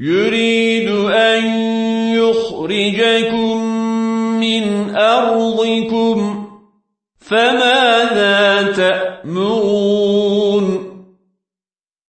يريد أن يخرجكم من أرضكم فماذا تأمرون؟